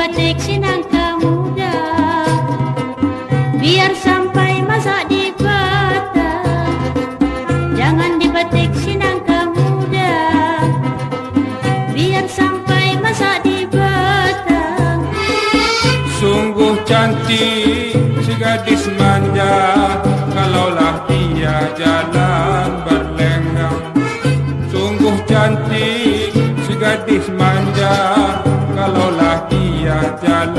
batik sinangka muda Biar sampai masa di Jangan dibatik sinangka muda Biar sampai masa di Sungguh cantik si gadis manja Kalaulah dia jalan berlenggang. Sungguh cantik si gadis manja.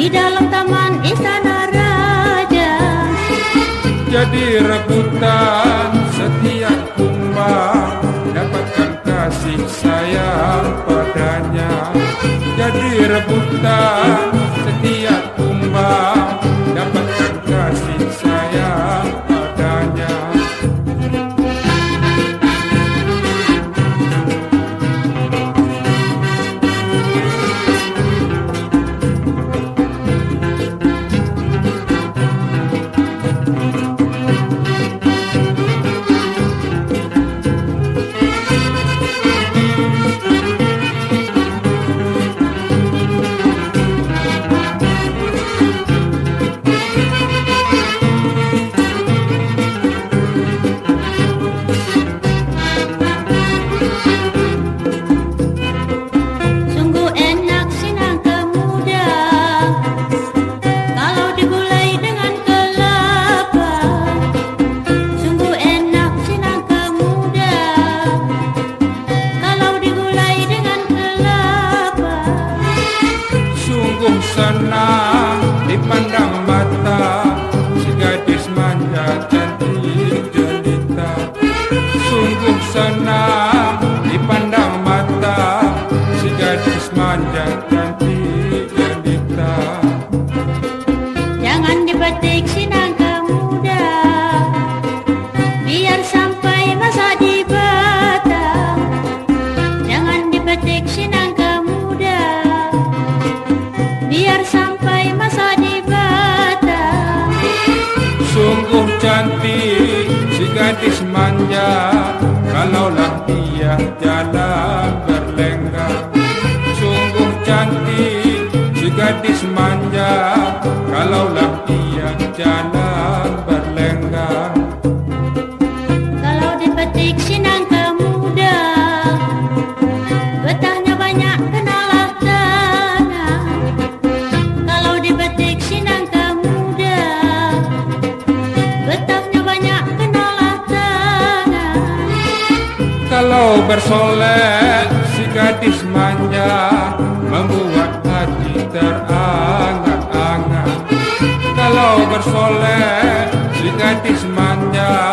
Di dalam taman istana raja. Jadi rebutan setiap kumbang Dapatkan kasih sayang gadis manja cantik jelita Sungguh senang dipandang mata Si gadis manja cantik jelita Jangan dipetik sinangka Cantik si gadis manja Kalaulah dia jalan berlenggang. Sungguh cantik si gadis manja Kalau bersolek si gadis manja Membuat hati terangan-angan Kalau bersolek si gadis manja